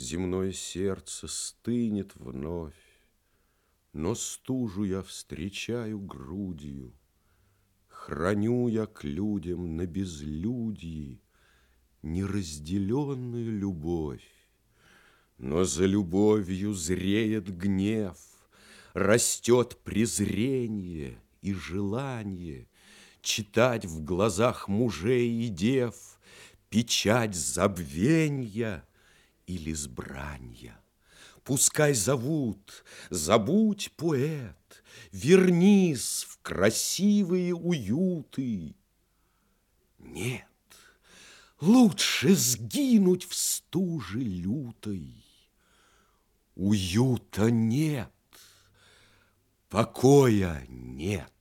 Земное сердце стынет вновь, Но стужу я встречаю грудью, Храню я к людям на безлюдье Неразделенную любовь. Но за любовью зреет гнев, Растет презрение и желание Читать в глазах мужей и дев Печать забвенья или сбранья. Пускай зовут, забудь, поэт, Вернись в красивые уюты. Нет, лучше сгинуть в стуже лютой. Уюта нет, покоя нет.